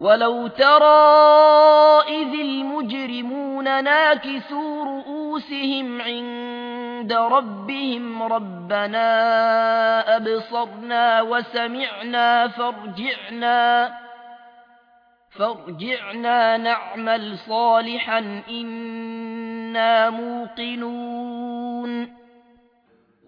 ولو ترى إذ المجرمون ناكسوا رؤوسهم عند ربهم ربنا أبصرنا وسمعنا فارجعنا فارجعنا نعمل صالحا إنا موقنون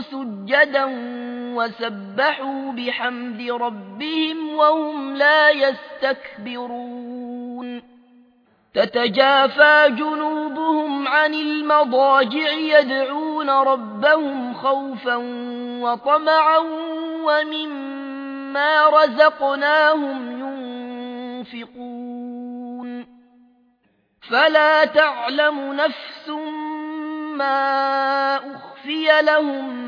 سجدا وسبحوا بحمد ربهم وهم لا يستكبرون. تتجافى جنوبهم عن المضاجع يدعون ربهم خوفا وطمعا ومما رزقناهم ينفقون. فلا تعلم نفس ما أخفي لهم